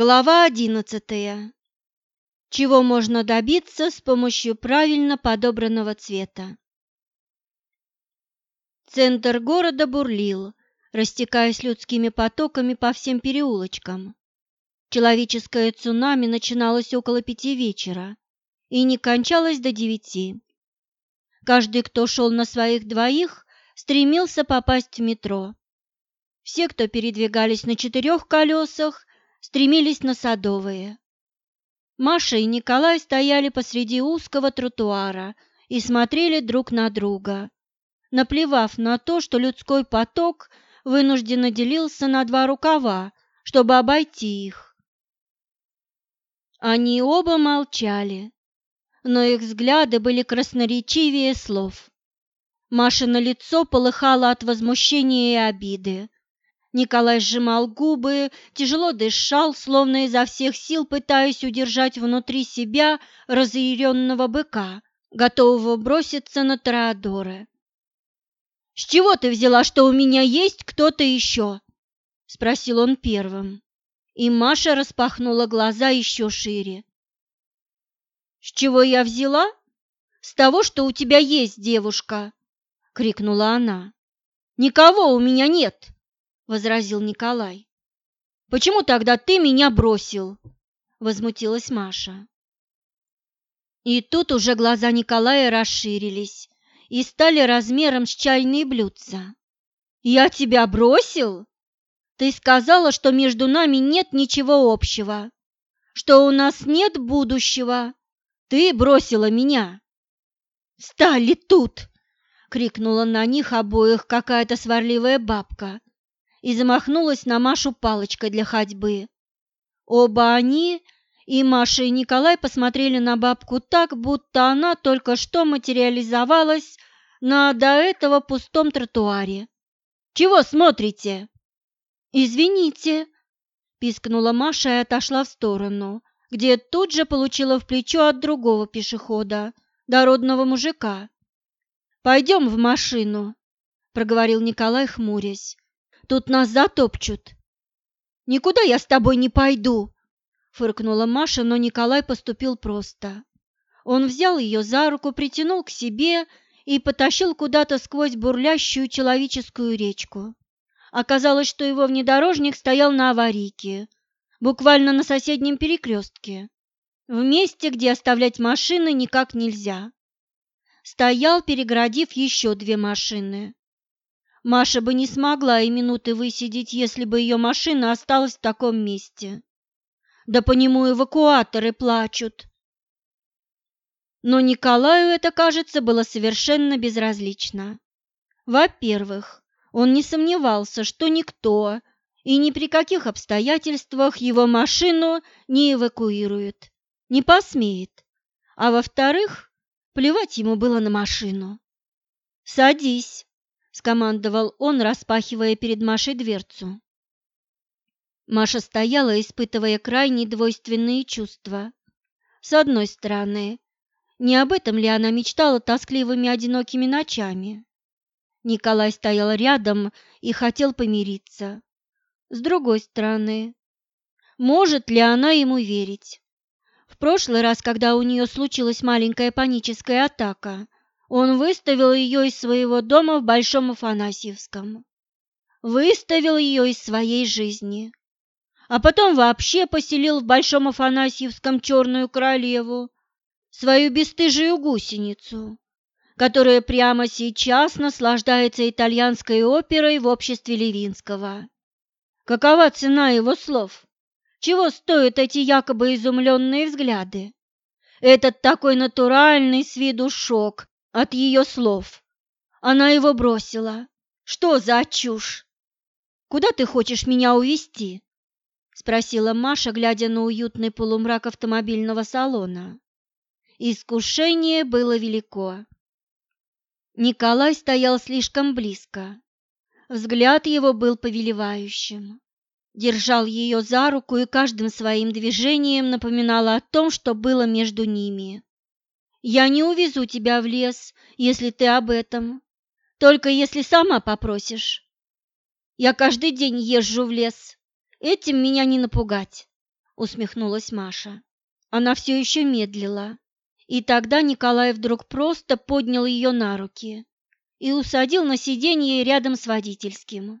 Глава одиннадцатая. Чего можно добиться с помощью правильно подобранного цвета? Центр города бурлил, растекаясь людскими потоками по всем переулочкам. Человеческое цунами начиналось около пяти вечера и не кончалось до девяти. Каждый, кто шел на своих двоих, стремился попасть в метро. Все, кто передвигались на четырех колесах, стремились на Садовые. Маша и Николай стояли посреди узкого тротуара и смотрели друг на друга, наплевав на то, что людской поток вынужденно делился на два рукава, чтобы обойти их. Они оба молчали, но их взгляды были красноречивее слов. Машина лицо полыхало от возмущения и обиды. Николай сжимал губы, тяжело дышал, словно изо всех сил пытаясь удержать внутри себя разъяренного быка, готового броситься на Тореадора. «С чего ты взяла, что у меня есть кто-то еще?» — спросил он первым и Маша распахнула глаза еще шире. «С чего я взяла? С того, что у тебя есть девушка!» — крикнула она. «Никого у меня нет!» — возразил Николай. «Почему тогда ты меня бросил?» — возмутилась Маша. И тут уже глаза Николая расширились и стали размером с чайные блюдца. «Я тебя бросил?» Ты сказала, что между нами нет ничего общего, что у нас нет будущего. Ты бросила меня. Стали тут, крикнула на них обоих какая-то сварливая бабка и замахнулась на Машу палочкой для ходьбы. Оба они, и Маша, и Николай посмотрели на бабку так, будто она только что материализовалась на до этого пустом тротуаре. «Чего смотрите?» «Извините», – пискнула Маша и отошла в сторону, где тут же получила в плечо от другого пешехода, дородного мужика. «Пойдем в машину», – проговорил Николай, хмурясь. «Тут нас затопчут». «Никуда я с тобой не пойду», – фыркнула Маша, но Николай поступил просто. Он взял ее за руку, притянул к себе и потащил куда-то сквозь бурлящую человеческую речку. Оказалось, что его внедорожник стоял на аварийке, буквально на соседнем перекрестке, в месте, где оставлять машины никак нельзя. Стоял, перегородив еще две машины. Маша бы не смогла и минуты высидеть, если бы ее машина осталась в таком месте. Да по нему эвакуаторы плачут. Но Николаю это, кажется, было совершенно безразлично. Во-первых, он не сомневался, что никто и ни при каких обстоятельствах его машину не эвакуирует, не посмеет. А во-вторых, плевать ему было на машину. «Садись», — скомандовал он, распахивая перед Машей дверцу. Маша стояла, испытывая крайне двойственные чувства. С одной стороны, не об этом ли она мечтала тоскливыми одинокими ночами? Николай стоял рядом и хотел помириться. С другой стороны, может ли она ему верить? В прошлый раз, когда у нее случилась маленькая паническая атака, он выставил ее из своего дома в Большом Афанасьевском. Выставил ее из своей жизни. А потом вообще поселил в Большом Афанасьевском черную королеву, свою бесстыжую гусеницу которая прямо сейчас наслаждается итальянской оперой в обществе Левинского. Какова цена его слов? Чего стоят эти якобы изумленные взгляды? Этот такой натуральный с виду шок от ее слов. Она его бросила. Что за чушь? Куда ты хочешь меня увезти? спросила Маша, глядя на уютный полумрак автомобильного салона. Искушение было велико. Николай стоял слишком близко. Взгляд его был повелевающим. Держал ее за руку и каждым своим движением напоминал о том, что было между ними. «Я не увезу тебя в лес, если ты об этом, только если сама попросишь. Я каждый день езжу в лес, этим меня не напугать. усмехнулась Маша. Она все еще медлила, и тогда Николай вдруг просто поднял ее на руки и усадил на сиденье рядом с водительским.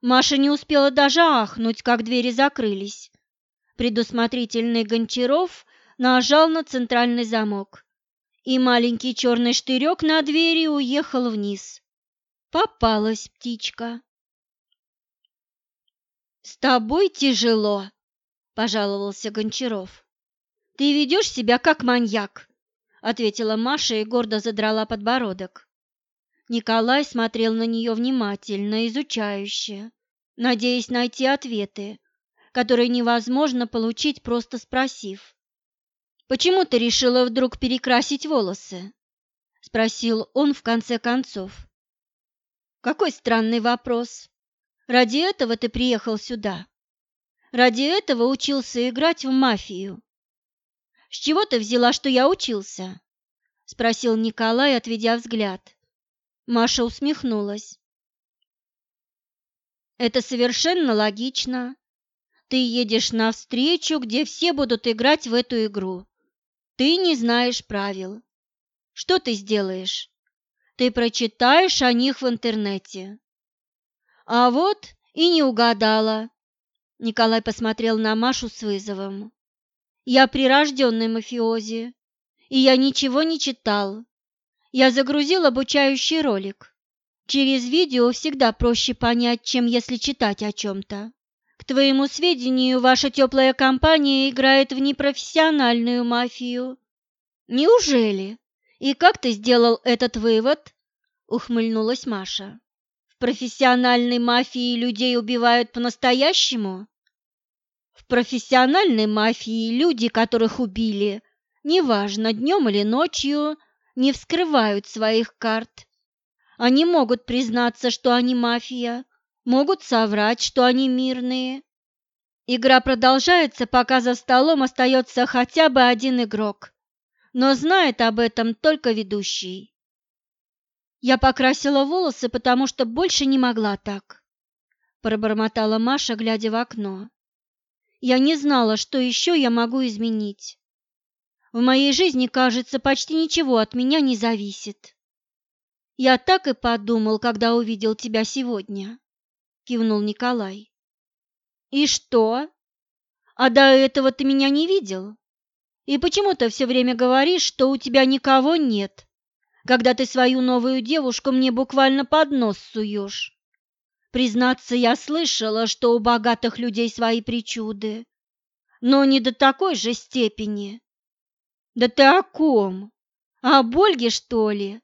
Маша не успела даже ахнуть, как двери закрылись. Предусмотрительный Гончаров нажал на центральный замок, и маленький черный штырек на двери уехал вниз. Попалась птичка. «С тобой тяжело», — пожаловался Гончаров. «Ты ведешь себя как маньяк», — ответила Маша и гордо задрала подбородок. Николай смотрел на нее внимательно, изучающе, надеясь найти ответы, которые невозможно получить, просто спросив. «Почему ты решила вдруг перекрасить волосы?» — спросил он в конце концов. «Какой странный вопрос. Ради этого ты приехал сюда. Ради этого учился играть в мафию. С чего ты взяла, что я учился? спросил Николай, отведя взгляд. Маша усмехнулась. Это совершенно логично. Ты едешь на встречу, где все будут играть в эту игру. Ты не знаешь правил. Что ты сделаешь? Ты прочитаешь о них в интернете. А вот и не угадала. Николай посмотрел на Машу с вызовом. Я прирожденный мафиози, и я ничего не читал. Я загрузил обучающий ролик. Через видео всегда проще понять, чем если читать о чем-то. К твоему сведению, ваша теплая компания играет в непрофессиональную мафию. Неужели? И как ты сделал этот вывод? Ухмыльнулась Маша профессиональной мафии людей убивают по-настоящему? В профессиональной мафии люди, которых убили, неважно, днем или ночью, не вскрывают своих карт. Они могут признаться, что они мафия, могут соврать, что они мирные. Игра продолжается, пока за столом остается хотя бы один игрок, но знает об этом только ведущий. Я покрасила волосы, потому что больше не могла так, пробормотала Маша, глядя в окно. Я не знала, что еще я могу изменить. В моей жизни, кажется, почти ничего от меня не зависит. Я так и подумал, когда увидел тебя сегодня, кивнул Николай. И что? А до этого ты меня не видел? И почему ты все время говоришь, что у тебя никого нет? когда ты свою новую девушку мне буквально под нос суешь. Признаться, я слышала, что у богатых людей свои причуды, но не до такой же степени. Да ты о ком? О Ольге, что ли?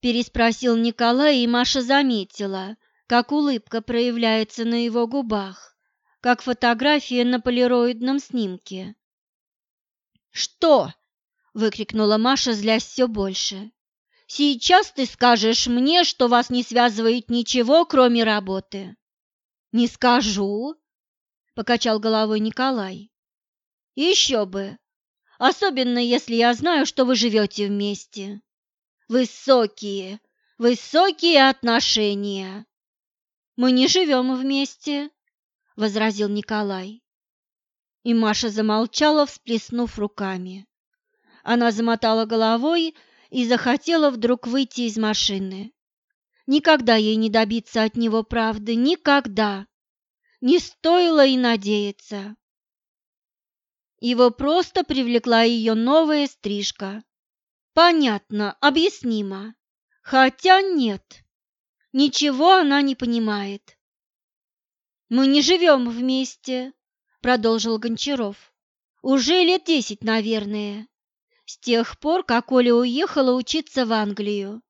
Переспросил Николай, и Маша заметила, как улыбка проявляется на его губах, как фотография на полироидном снимке. «Что?» – выкрикнула Маша, злясь все больше. Сейчас ты скажешь мне, что вас не связывает ничего, кроме работы. Не скажу, покачал головой Николай. Еще бы, особенно если я знаю, что вы живете вместе. Высокие, высокие отношения. Мы не живем вместе, возразил Николай. И Маша замолчала, всплеснув руками. Она замотала головой и захотела вдруг выйти из машины. Никогда ей не добиться от него правды, никогда. Не стоило и надеяться. Его просто привлекла ее новая стрижка. Понятно, объяснимо. Хотя нет, ничего она не понимает. «Мы не живем вместе», — продолжил Гончаров. «Уже лет десять, наверное с тех пор, как Оля уехала учиться в Англию.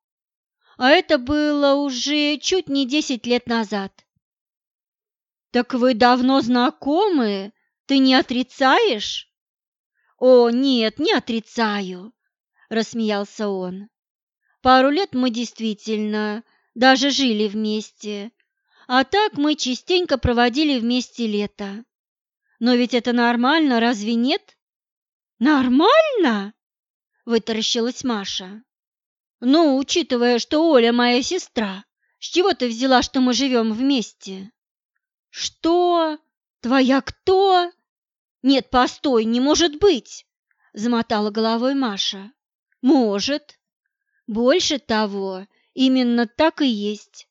А это было уже чуть не десять лет назад. «Так вы давно знакомы? Ты не отрицаешь?» «О, нет, не отрицаю», – рассмеялся он. «Пару лет мы действительно даже жили вместе, а так мы частенько проводили вместе лето. Но ведь это нормально, разве нет?» «Нормально?» вытаращилась Маша. «Ну, учитывая, что Оля моя сестра, с чего ты взяла, что мы живем вместе?» «Что? Твоя кто?» «Нет, постой, не может быть!» – замотала головой Маша. «Может. Больше того, именно так и есть.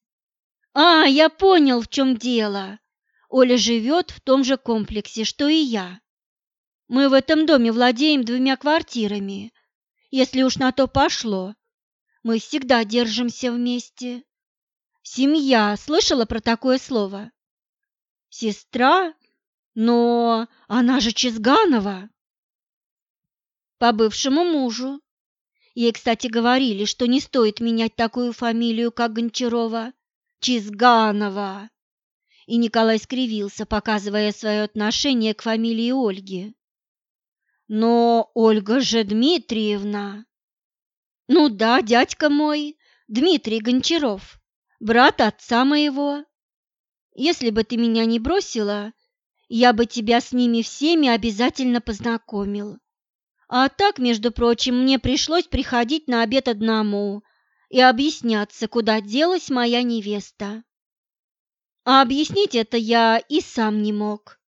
А, я понял, в чем дело. Оля живет в том же комплексе, что и я. Мы в этом доме владеем двумя квартирами. Если уж на то пошло, мы всегда держимся вместе. Семья, слышала про такое слово? Сестра? Но она же Чизганова. По бывшему мужу. Ей, кстати, говорили, что не стоит менять такую фамилию, как Гончарова. Чизганова. И Николай скривился, показывая свое отношение к фамилии Ольги. Но Ольга же Дмитриевна. Ну да, дядька мой, Дмитрий Гончаров, брат отца моего. Если бы ты меня не бросила, я бы тебя с ними всеми обязательно познакомил. А так, между прочим, мне пришлось приходить на обед одному и объясняться, куда делась моя невеста. А объяснить это я и сам не мог.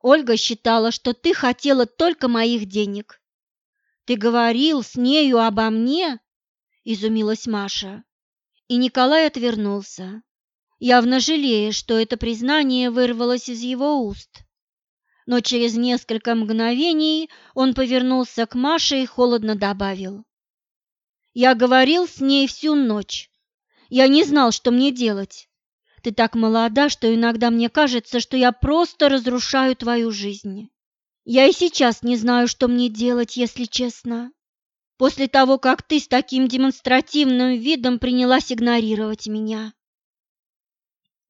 Ольга считала, что ты хотела только моих денег. Ты говорил с нею обо мне? Изумилась Маша. И Николай отвернулся, явно жалея, что это признание вырвалось из его уст. Но через несколько мгновений он повернулся к Маше и холодно добавил. «Я говорил с ней всю ночь. Я не знал, что мне делать. Ты так молода, что иногда мне кажется, что я просто разрушаю твою жизнь. Я и сейчас не знаю, что мне делать, если честно. После того, как ты с таким демонстративным видом принялась игнорировать меня.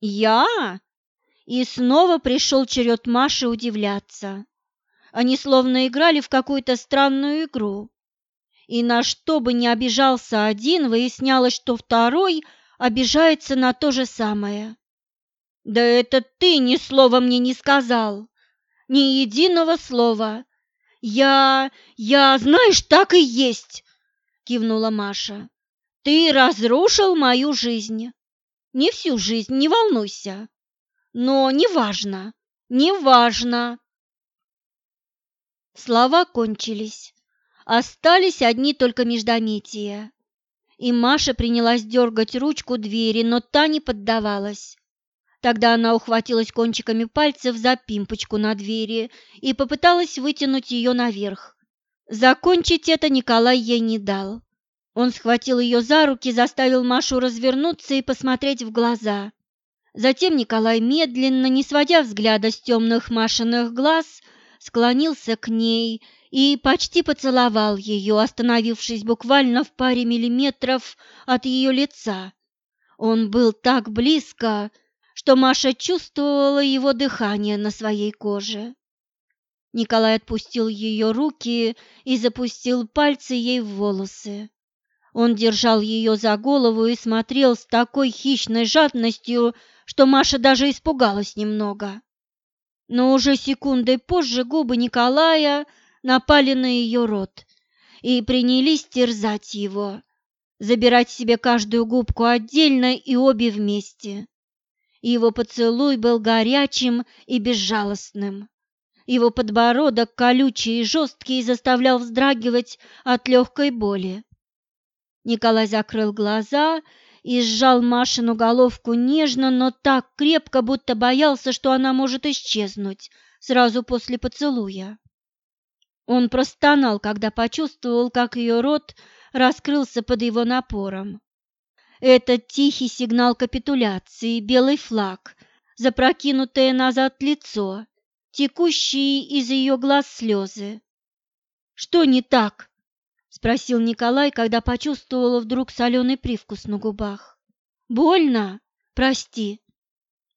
Я? И снова пришел черед Маши удивляться. Они словно играли в какую-то странную игру. И на что бы ни обижался один, выяснялось, что второй – обижается на то же самое. «Да это ты ни слова мне не сказал, ни единого слова. Я... я, знаешь, так и есть!» — кивнула Маша. «Ты разрушил мою жизнь. Не всю жизнь, не волнуйся. Но неважно, неважно!» Слова кончились. Остались одни только междометия и Маша принялась дергать ручку двери, но та не поддавалась. Тогда она ухватилась кончиками пальцев за пимпочку на двери и попыталась вытянуть ее наверх. Закончить это Николай ей не дал. Он схватил ее за руки, заставил Машу развернуться и посмотреть в глаза. Затем Николай медленно, не сводя взгляда с темных Машиных глаз, склонился к ней и почти поцеловал ее, остановившись буквально в паре миллиметров от ее лица. Он был так близко, что Маша чувствовала его дыхание на своей коже. Николай отпустил ее руки и запустил пальцы ей в волосы. Он держал ее за голову и смотрел с такой хищной жадностью, что Маша даже испугалась немного. Но уже секундой позже губы Николая напали на ее рот и принялись терзать его, забирать себе каждую губку отдельно и обе вместе. Его поцелуй был горячим и безжалостным. Его подбородок, колючий и жесткий, заставлял вздрагивать от легкой боли. Николай закрыл глаза и сжал Машину головку нежно, но так крепко, будто боялся, что она может исчезнуть сразу после поцелуя. Он простонал, когда почувствовал, как ее рот раскрылся под его напором. Этот тихий сигнал капитуляции, белый флаг, запрокинутое назад лицо, текущие из ее глаз слезы. «Что не так?» – спросил Николай, когда почувствовал вдруг соленый привкус на губах. «Больно? Прости».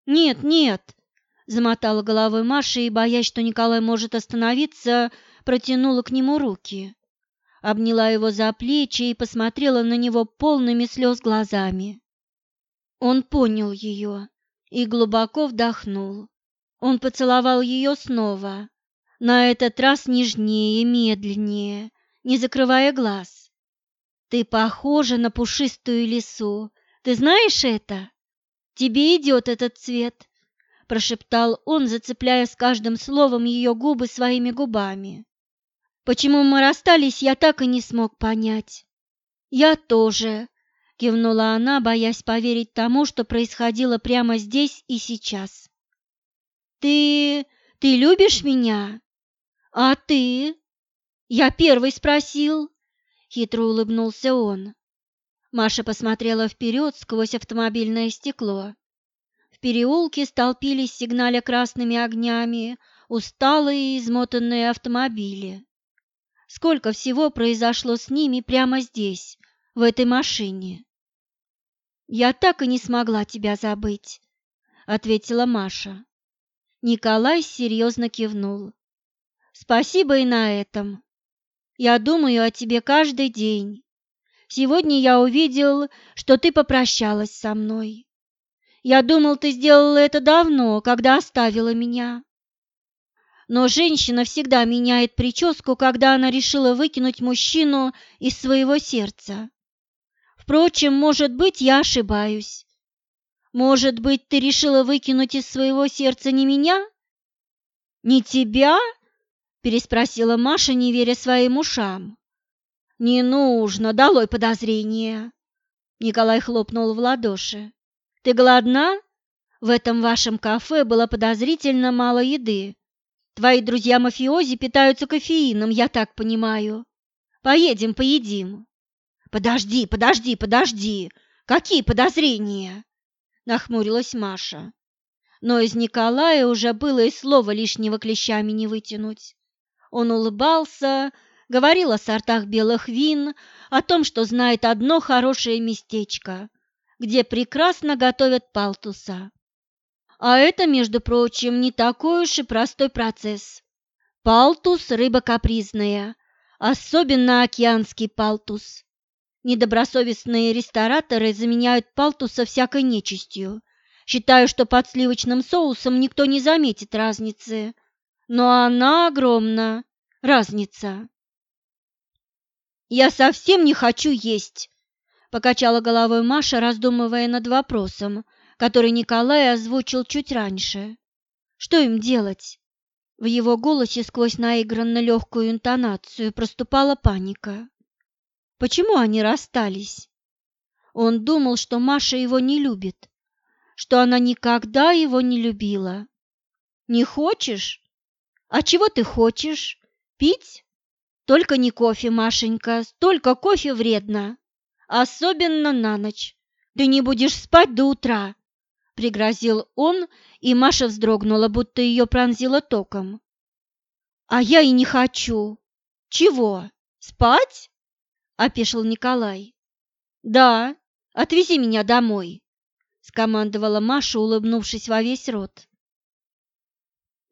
«Нет, нет», – замотала головой Маша и, боясь, что Николай может остановиться, – протянула к нему руки, обняла его за плечи и посмотрела на него полными слез глазами. Он понял ее и глубоко вдохнул. Он поцеловал ее снова, на этот раз нежнее, медленнее, не закрывая глаз. «Ты похожа на пушистую лису. Ты знаешь это? Тебе идет этот цвет. – прошептал он, зацепляя с каждым словом ее губы своими губами. «Почему мы расстались, я так и не смог понять». «Я тоже», – кивнула она, боясь поверить тому, что происходило прямо здесь и сейчас. «Ты... ты любишь меня? А ты?» «Я первый спросил», – хитро улыбнулся он. Маша посмотрела вперед сквозь автомобильное стекло. В переулке столпились, сигналя красными огнями, усталые и измотанные автомобили. Сколько всего произошло с ними прямо здесь, в этой машине. «Я так и не смогла тебя забыть», — ответила Маша. Николай серьезно кивнул. «Спасибо и на этом. Я думаю о тебе каждый день. Сегодня я увидел, что ты попрощалась со мной. Я думал, ты сделала это давно, когда оставила меня. Но женщина всегда меняет прическу, когда она решила выкинуть мужчину из своего сердца. Впрочем, может быть, я ошибаюсь. Может быть, ты решила выкинуть из своего сердца не меня? Не тебя? Переспросила Маша, не веря своим ушам. Не нужно, долой подозрения. Николай хлопнул в ладоши. Ты голодна? В этом вашем кафе было подозрительно мало еды. Твои друзья-мафиози питаются кофеином, я так понимаю. Поедем, поедим. Подожди, подожди, подожди. Какие подозрения? Нахмурилась Маша. Но из Николая уже было и слова лишнего клещами не вытянуть. Он улыбался, говорил о сортах белых вин, о том, что знает одно хорошее местечко, где прекрасно готовят палтуса. А это, между прочим, не такой уж и простой процесс. Палтус – рыба капризная, особенно океанский палтус. Недобросовестные рестораторы заменяют палтуса всякой нечистью. Считаю, что под сливочным соусом никто не заметит разницы. Но она огромна, разница. «Я совсем не хочу есть», Покачала головой Маша, раздумывая над вопросом, который Николай озвучил чуть раньше. Что им делать? В его голосе сквозь наигранно легкую интонацию проступала паника. Почему они расстались? Он думал, что Маша его не любит, что она никогда его не любила. «Не хочешь? А чего ты хочешь? Пить? Только не кофе, Машенька, столько кофе вредно особенно на ночь. Ты не будешь спать до утра, пригрозил он, и Маша вздрогнула, будто ее пронзило током. А я и не хочу. Чего? Спать? опешил Николай. Да, отвези меня домой, скомандовала Маша, улыбнувшись во весь рот.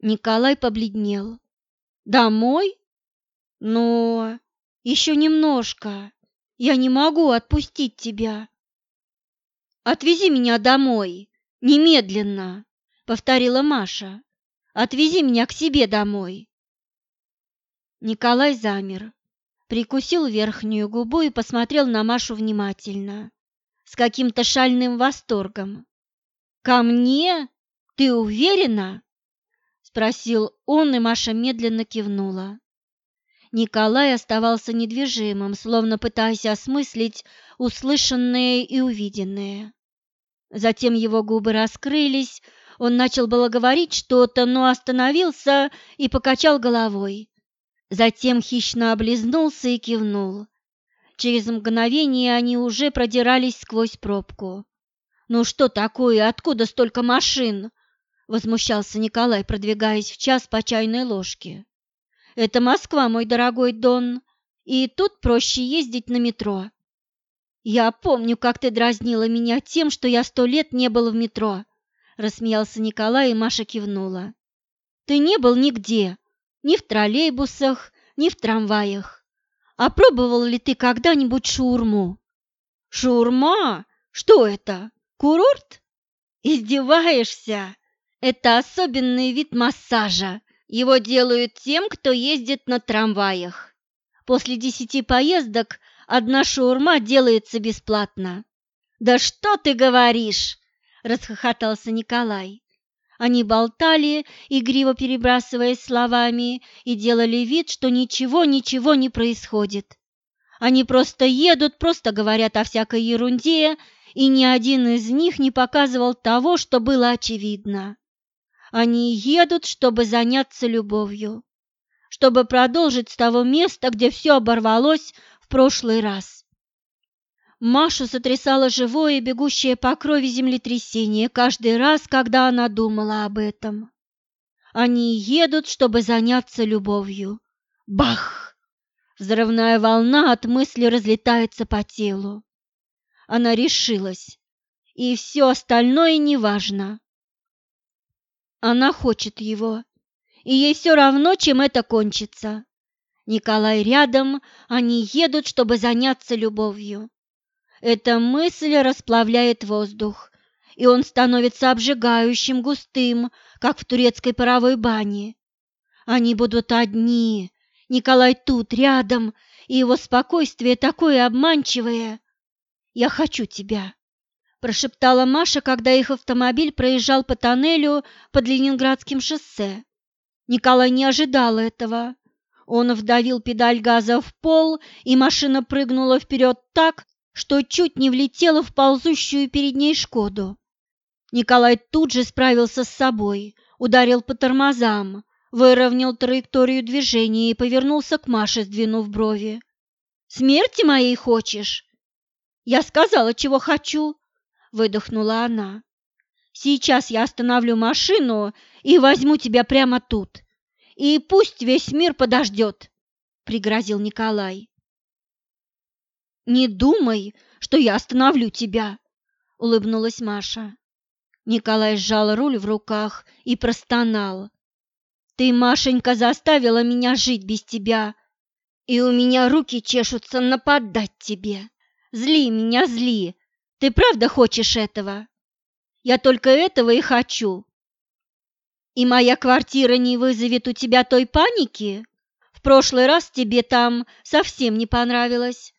Николай побледнел. Домой? Но еще немножко. Я не могу отпустить тебя. Отвези меня домой, немедленно, повторила Маша. Отвези меня к себе домой. Николай замер, прикусил верхнюю губу и посмотрел на Машу внимательно, с каким-то шальным восторгом. «Ко мне? Ты уверена?» – спросил он, и Маша медленно кивнула. Николай оставался недвижимым, словно пытаясь осмыслить услышанное и увиденное. Затем его губы раскрылись, он начал было говорить что-то, но остановился и покачал головой. Затем хищно облизнулся и кивнул. Через мгновение они уже продирались сквозь пробку. «Ну что такое? Откуда столько машин?» – возмущался Николай, продвигаясь в час по чайной ложке. Это Москва, мой дорогой Дон, и тут проще ездить на метро. Я помню, как ты дразнила меня тем, что я сто лет не был в метро, рассмеялся Николай, и Маша кивнула. Ты не был нигде, ни в троллейбусах, ни в трамваях. А пробовал ли ты когда-нибудь шаурму? Шаурма? Что это? Курорт? Издеваешься? Это особенный вид массажа, его делают тем, кто ездит на трамваях. После десяти поездок одна шаурма делается бесплатно. «Да что ты говоришь?» – расхохотался Николай. Они болтали, игриво перебрасываясь словами, и делали вид, что ничего, ничего не происходит. Они просто едут, просто говорят о всякой ерунде, и ни один из них не показывал того, что было очевидно. Они едут, чтобы заняться любовью, чтобы продолжить с того места, где все оборвалось в прошлый раз. Машу сотрясало живое, бегущее по крови землетрясение каждый раз, когда она думала об этом. Они едут, чтобы заняться любовью. Бах! Взрывная волна от мысли разлетается по телу. Она решилась, и все остальное неважно. Она хочет его, и ей все равно, чем это кончится. Николай рядом, они едут, чтобы заняться любовью. Эта мысль расплавляет воздух, и он становится обжигающим, густым, как в турецкой паровой бане. Они будут одни, Николай тут, рядом, и его спокойствие такое обманчивое. «Я хочу тебя», прошептала Маша, когда их автомобиль проезжал по тоннелю под Ленинградским шоссе. Николай не ожидал этого. Он вдавил педаль газа в пол, и машина прыгнула вперед так, что чуть не влетела в ползущую перед ней «Шкоду». Николай тут же справился с собой, ударил по тормозам, выровнял траекторию движения и повернулся к Маше, сдвинув брови. «Смерти моей хочешь?» «Я сказала, чего хочу», выдохнула она. Сейчас я остановлю машину и возьму тебя прямо тут. И пусть весь мир подождет, пригрозил Николай. Не думай, что я остановлю тебя, улыбнулась Маша. Николай сжал руль в руках и простонал. Ты, Машенька, заставила меня жить без тебя, и у меня руки чешутся нападать тебе. Зли меня, зли, ты правда хочешь этого? Я только этого и хочу. И моя квартира не вызовет у тебя той паники? В прошлый раз тебе там совсем не понравилось.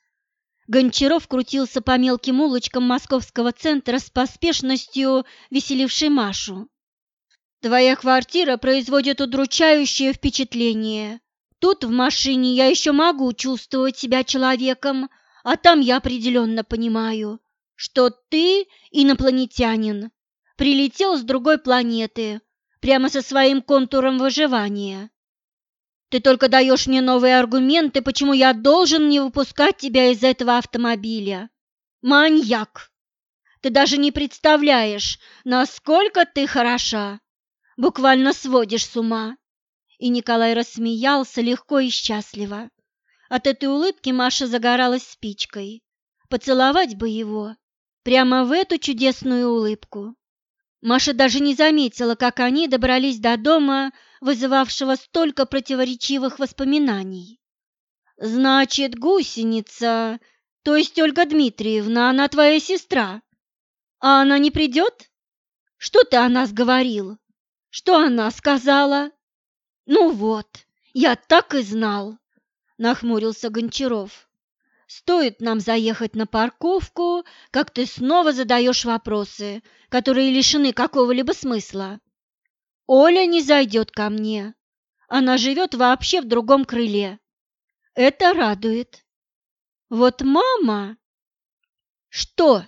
Гончаров крутился по мелким улочкам московского центра с поспешностью, веселившей Машу. Твоя квартира производит удручающее впечатление. Тут в машине я еще могу чувствовать себя человеком, а там я определенно понимаю, что ты инопланетянин, прилетел с другой планеты, прямо со своим контуром выживания. Ты только даешь мне новые аргументы, почему я должен не выпускать тебя из этого автомобиля. Маньяк! Ты даже не представляешь, насколько ты хороша. Буквально сводишь с ума. И Николай рассмеялся легко и счастливо. От этой улыбки Маша загоралась спичкой. Поцеловать бы его, прямо в эту чудесную улыбку. Маша даже не заметила, как они добрались до дома, вызывавшего столько противоречивых воспоминаний. «Значит, гусеница, то есть Ольга Дмитриевна, она твоя сестра. А она не придет? Что ты о нас говорил? Что она сказала?» «Ну вот, я так и знал», — нахмурился Гончаров. Стоит нам заехать на парковку, как ты снова задаешь вопросы, которые лишены какого-либо смысла. Оля не зайдет ко мне. Она живет вообще в другом крыле. Это радует. Вот мама... Что?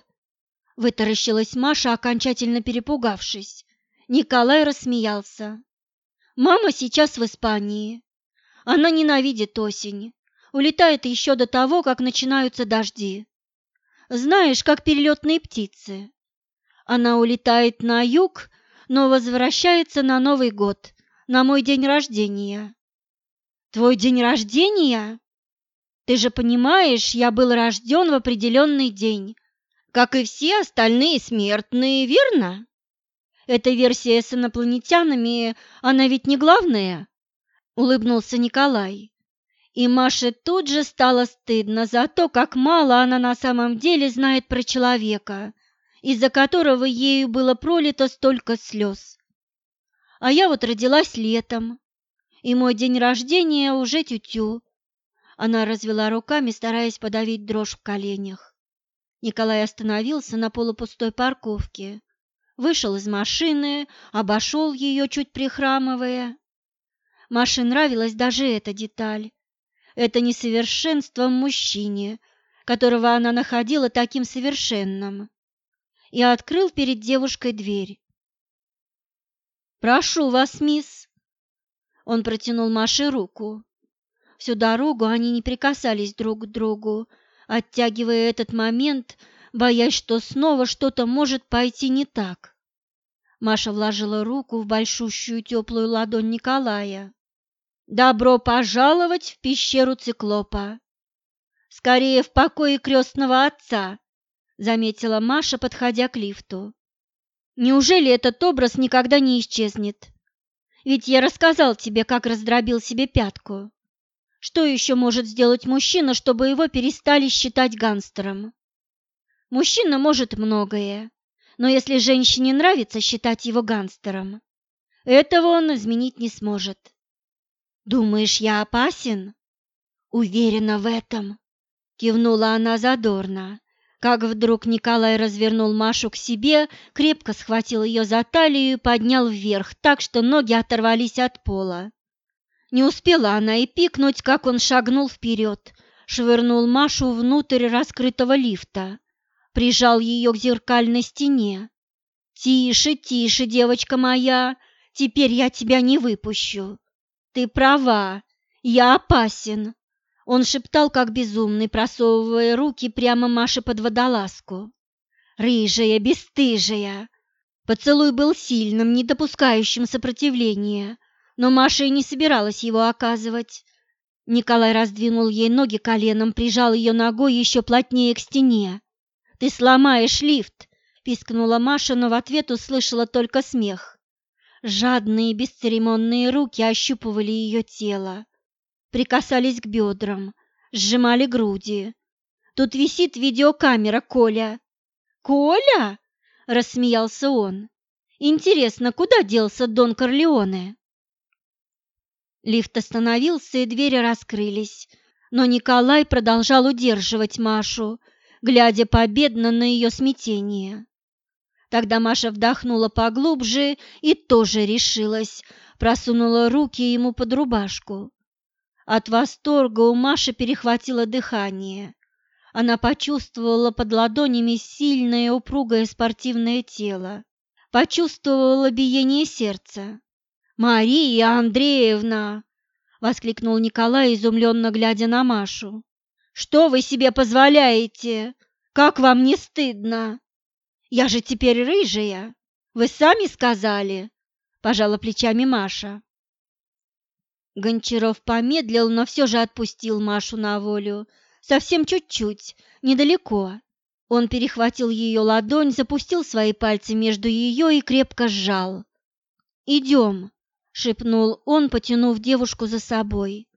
Вытаращилась Маша, окончательно перепугавшись. Николай рассмеялся. Мама сейчас в Испании. Она ненавидит осень улетает еще до того, как начинаются дожди. Знаешь, как перелетные птицы. Она улетает на юг, но возвращается на Новый год, на мой день рождения. Твой день рождения? Ты же понимаешь, я был рожден в определенный день, как и все остальные смертные, верно? Эта версия с инопланетянами, она ведь не главная, улыбнулся Николай. И Маше тут же стало стыдно за то, как мало она на самом деле знает про человека, из-за которого ею было пролито столько слез. А я вот родилась летом, и мой день рождения уже тютю. Она развела руками, стараясь подавить дрожь в коленях. Николай остановился на полупустой парковке. вышел из машины, обошел ее, чуть прихрамывая. Маше нравилась даже эта деталь. Это несовершенство мужчине, которого она находила таким совершенным, и открыл перед девушкой дверь. «Прошу вас, мисс!» Он протянул Маше руку. Всю дорогу они не прикасались друг к другу, оттягивая этот момент, боясь, что снова что-то может пойти не так. Маша вложила руку в большущую теплую ладонь Николая. «Добро пожаловать в пещеру циклопа! Скорее в покое крестного отца!» — заметила Маша, подходя к лифту. «Неужели этот образ никогда не исчезнет? Ведь я рассказал тебе, как раздробил себе пятку. Что еще может сделать мужчина, чтобы его перестали считать гангстером? Мужчина может многое, но если женщине нравится считать его гангстером, этого он изменить не сможет. Думаешь, я опасен? Уверена в этом, кивнула она задорно, как вдруг Николай развернул Машу к себе, крепко схватил ее за талию и поднял вверх, так что ноги оторвались от пола. Не успела она и пикнуть, как он шагнул вперед, швырнул Машу внутрь раскрытого лифта, прижал ее к зеркальной стене. «Тише, тише, девочка моя, теперь я тебя не выпущу. Ты права, я опасен», — он шептал, как безумный, просовывая руки прямо Маше под водолазку. «Рыжая, бесстыжая!» Поцелуй был сильным, не допускающим сопротивления, но Маша и не собиралась его оказывать. Николай раздвинул ей ноги коленом, прижал ее ногой еще плотнее к стене. «Ты сломаешь лифт!» – пискнула Маша, но в ответ услышала только смех. Жадные бесцеремонные руки ощупывали ее тело, прикасались к бедрам, сжимали груди. «Тут висит видеокамера, Коля!» «Коля?» – рассмеялся он. «Интересно, куда делся Дон Корлеоне?» Лифт остановился, и двери раскрылись, но Николай продолжал удерживать Машу, глядя победно на ее смятение. Тогда Маша вдохнула поглубже и тоже решилась, просунула руки ему под рубашку. От восторга у Маши перехватило дыхание. Она почувствовала под ладонями сильное упругое спортивное тело, почувствовала биение сердца. «Мария Андреевна!» — воскликнул Николай, изумленно глядя на Машу. «Что вы себе позволяете? Как вам не стыдно? Я же теперь рыжая, вы сами сказали!» — пожала плечами Маша. Гончаров помедлил, но все же отпустил Машу на волю. Совсем чуть-чуть, недалеко. Он перехватил ее ладонь, запустил свои пальцы между ее и крепко сжал. «Идем!» шепнул он, потянув девушку за собой.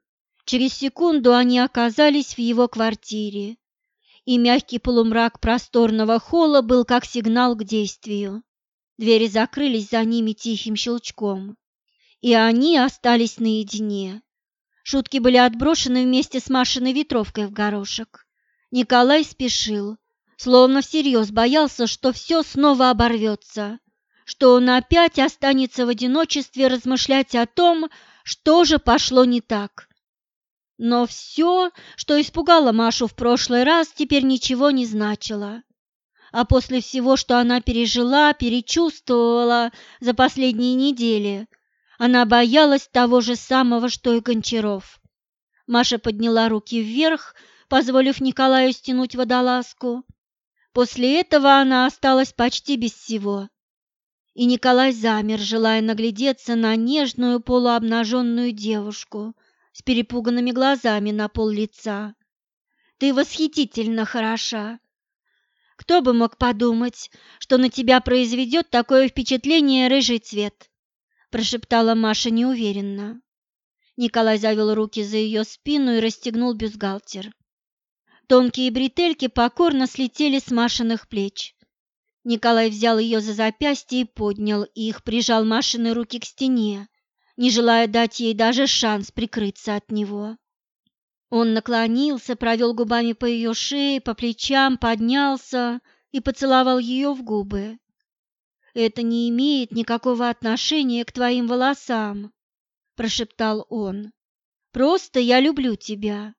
Через секунду они оказались в его квартире, и мягкий полумрак просторного холла был как сигнал к действию. Двери закрылись за ними тихим щелчком, и они остались наедине. Шутки были отброшены вместе с Машиной ветровкой в горошек. Николай спешил, словно всерьез боялся, что все снова оборвется что он опять останется в одиночестве размышлять о том, что же пошло не так. Но все, что испугало Машу в прошлый раз, теперь ничего не значило. А после всего, что она пережила, перечувствовала за последние недели, она боялась того же самого, что и Гончаров. Маша подняла руки вверх, позволив Николаю стянуть водолазку. После этого она осталась почти без всего и Николай замер, желая наглядеться на нежную полуобнаженную девушку с перепуганными глазами на пол лица. «Ты восхитительно хороша! Кто бы мог подумать, что на тебя произведет такое впечатление рыжий цвет?» прошептала Маша неуверенно. Николай завел руки за ее спину и расстегнул бюстгальтер. Тонкие бретельки покорно слетели с Машиных плеч. Николай взял ее за запястье и поднял их, прижал Машины руки к стене, не желая дать ей даже шанс прикрыться от него. Он наклонился, провел губами по ее шее, по плечам, поднялся и поцеловал ее в губы. это не имеет никакого отношения к твоим волосам, прошептал он. Просто я люблю тебя.